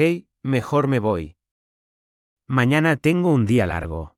Hey, mejor me voy. Mañana tengo un día largo.